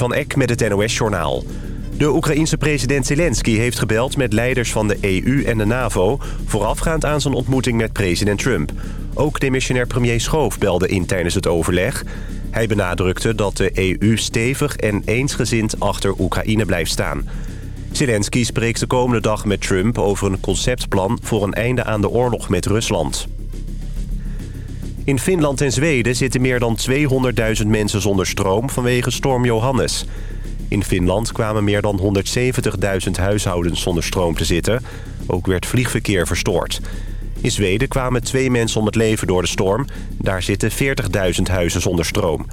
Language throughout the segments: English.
Van Eck met het NOS-journaal. De Oekraïense president Zelensky heeft gebeld met leiders van de EU en de NAVO... voorafgaand aan zijn ontmoeting met president Trump. Ook demissionair premier Schoof belde in tijdens het overleg. Hij benadrukte dat de EU stevig en eensgezind achter Oekraïne blijft staan. Zelensky spreekt de komende dag met Trump over een conceptplan... voor een einde aan de oorlog met Rusland. In Finland en Zweden zitten meer dan 200.000 mensen zonder stroom vanwege storm Johannes. In Finland kwamen meer dan 170.000 huishoudens zonder stroom te zitten. Ook werd vliegverkeer verstoord. In Zweden kwamen twee mensen om het leven door de storm. Daar zitten 40.000 huizen zonder stroom.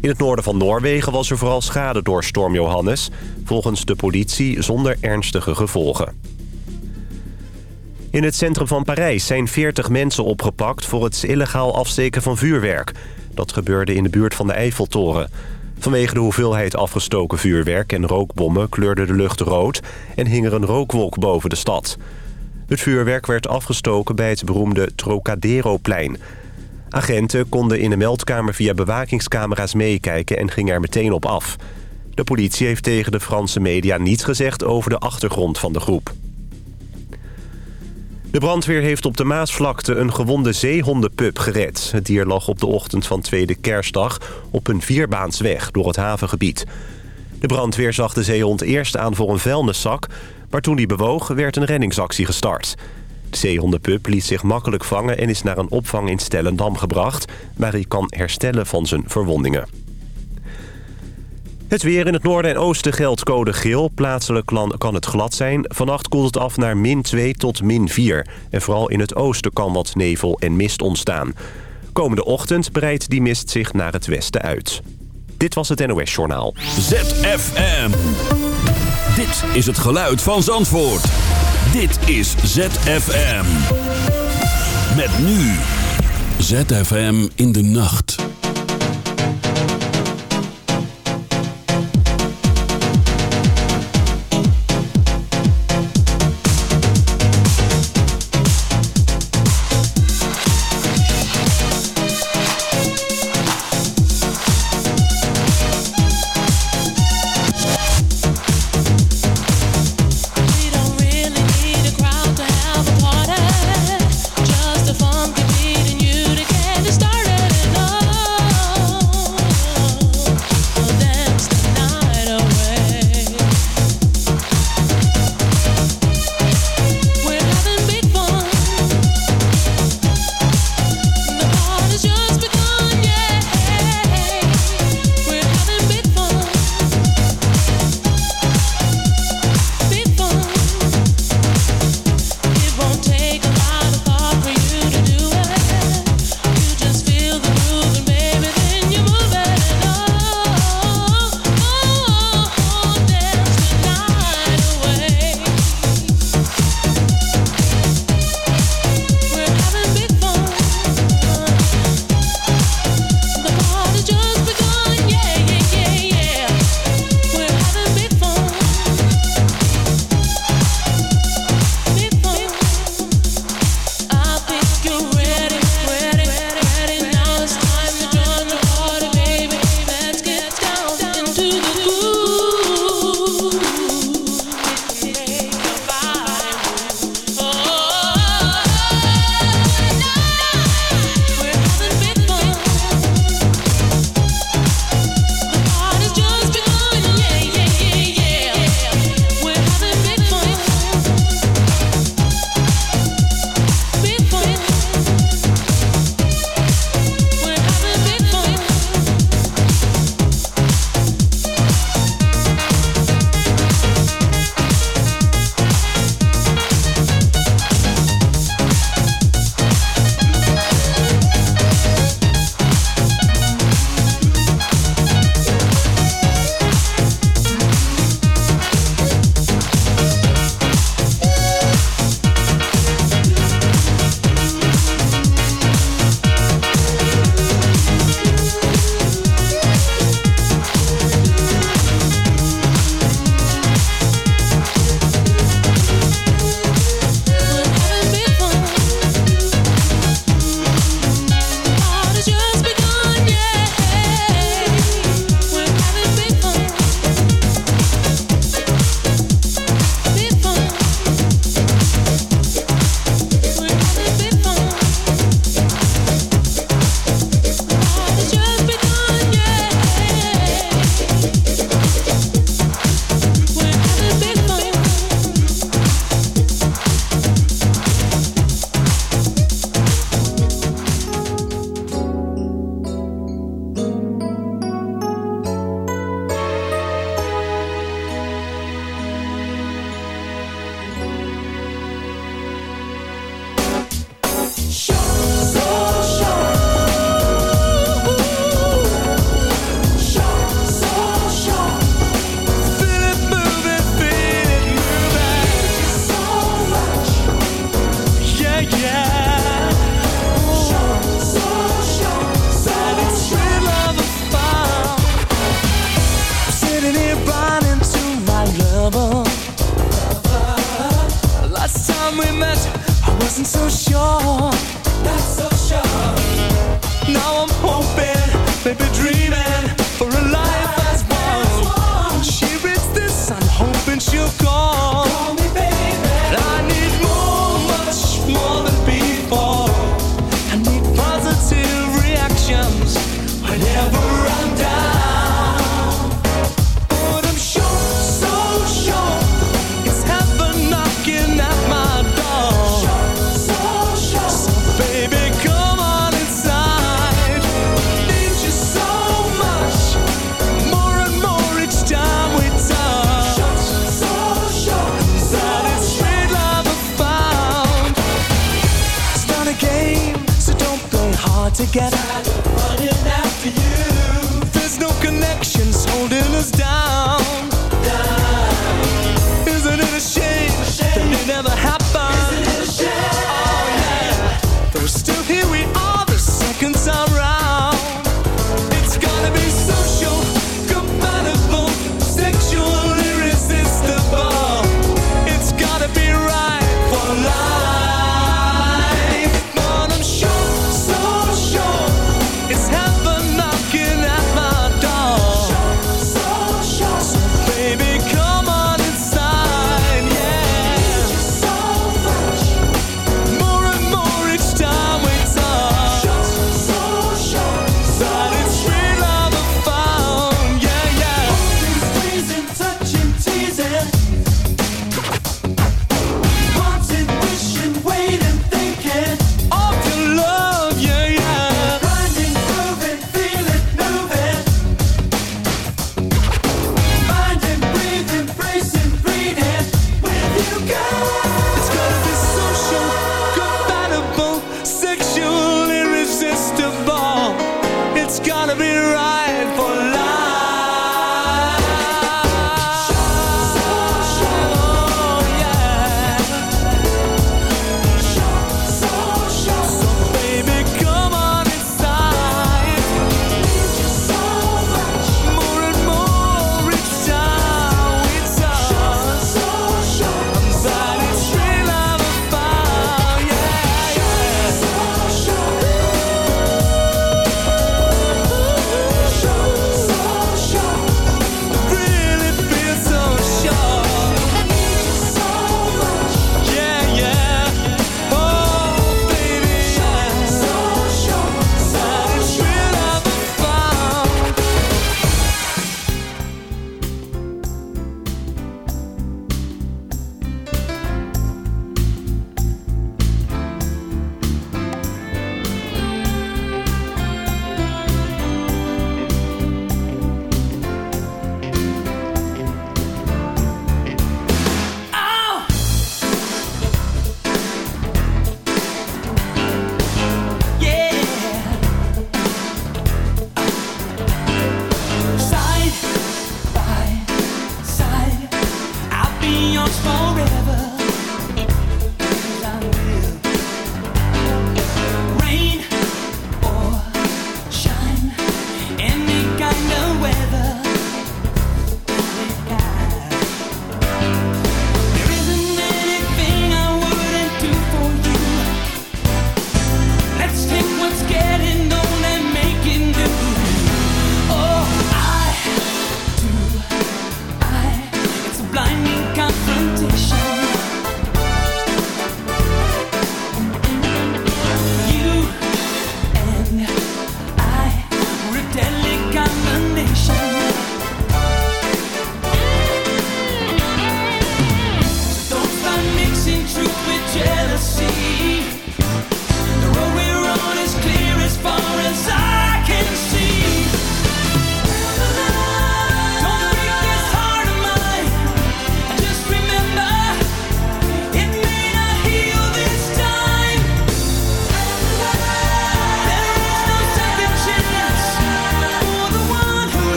In het noorden van Noorwegen was er vooral schade door storm Johannes. Volgens de politie zonder ernstige gevolgen. In het centrum van Parijs zijn 40 mensen opgepakt... voor het illegaal afsteken van vuurwerk. Dat gebeurde in de buurt van de Eiffeltoren. Vanwege de hoeveelheid afgestoken vuurwerk en rookbommen... kleurde de lucht rood en hing er een rookwolk boven de stad. Het vuurwerk werd afgestoken bij het beroemde Trocadero-plein. Agenten konden in de meldkamer via bewakingscamera's meekijken... en gingen er meteen op af. De politie heeft tegen de Franse media niets gezegd over de achtergrond van de groep. De brandweer heeft op de Maasvlakte een gewonde zeehondenpup gered. Het dier lag op de ochtend van tweede kerstdag op een vierbaansweg door het havengebied. De brandweer zag de zeehond eerst aan voor een vuilniszak... maar toen die bewoog werd een reddingsactie gestart. De zeehondenpup liet zich makkelijk vangen en is naar een opvang in Stellendam gebracht... waar hij kan herstellen van zijn verwondingen. Het weer in het noorden en oosten geldt code geel. Plaatselijk kan het glad zijn. Vannacht koelt het af naar min 2 tot min 4. En vooral in het oosten kan wat nevel en mist ontstaan. Komende ochtend breidt die mist zich naar het westen uit. Dit was het NOS Journaal. ZFM. Dit is het geluid van Zandvoort. Dit is ZFM. Met nu. ZFM in de nacht.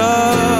stars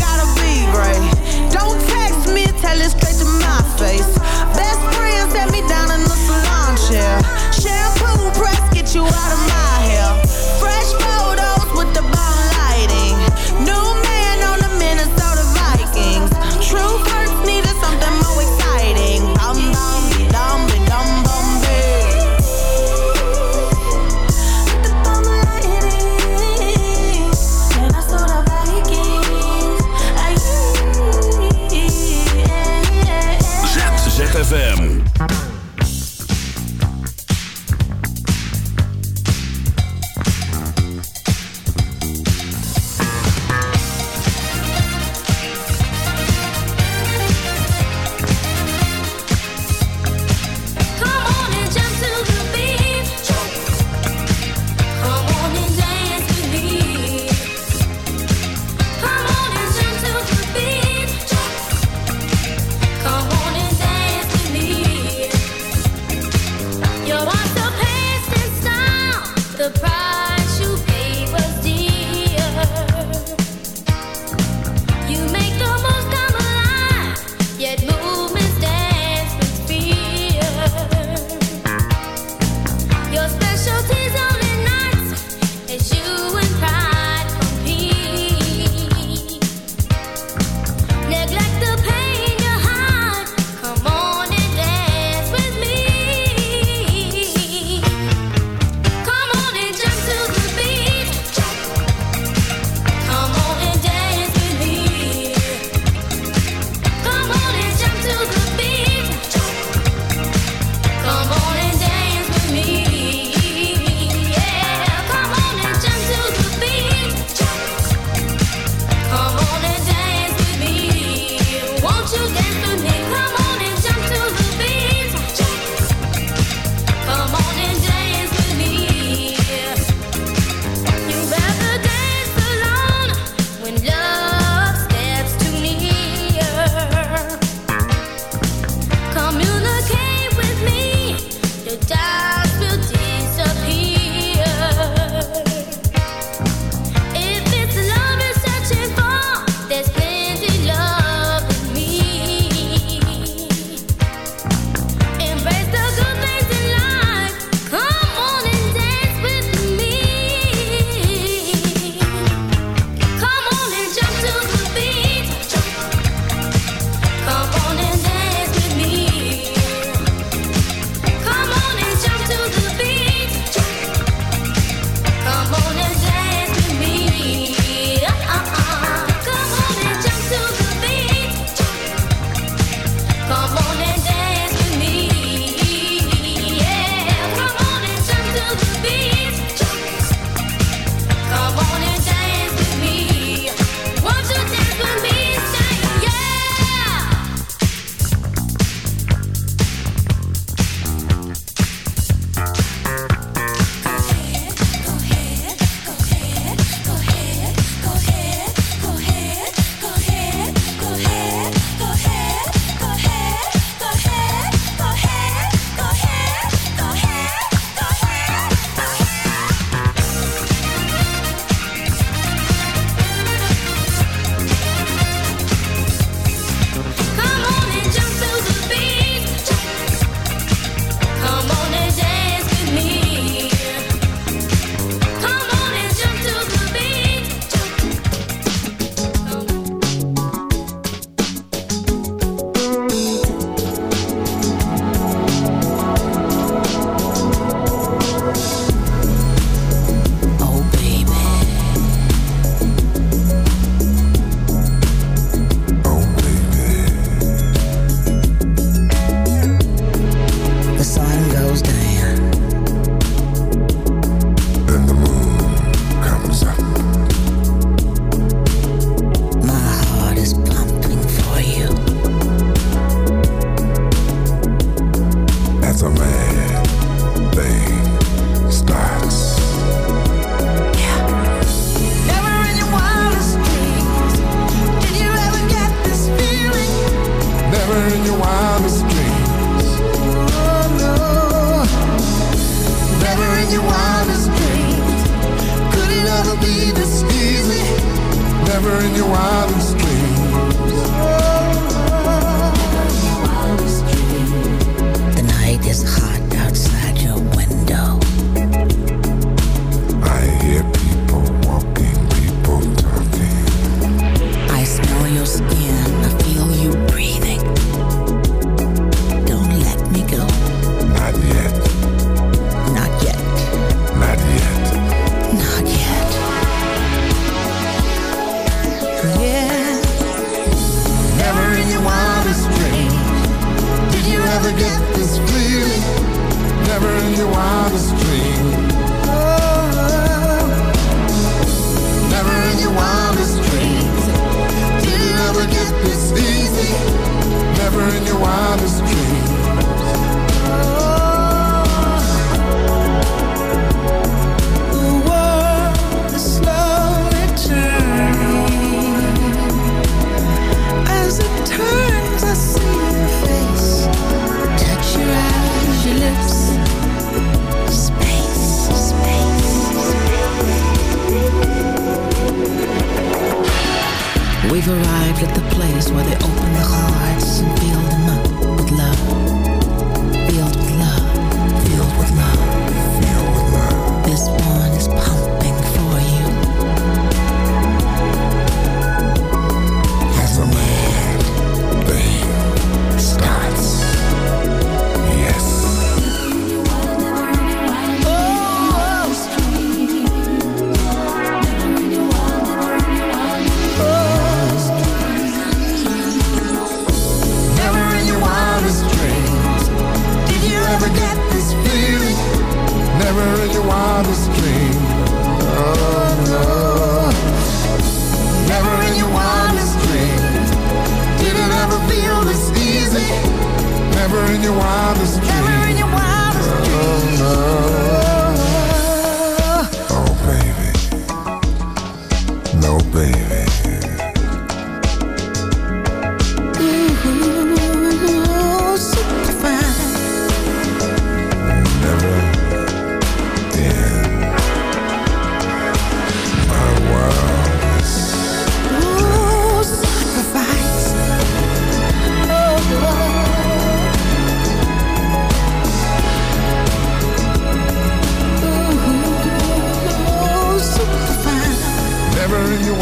Oh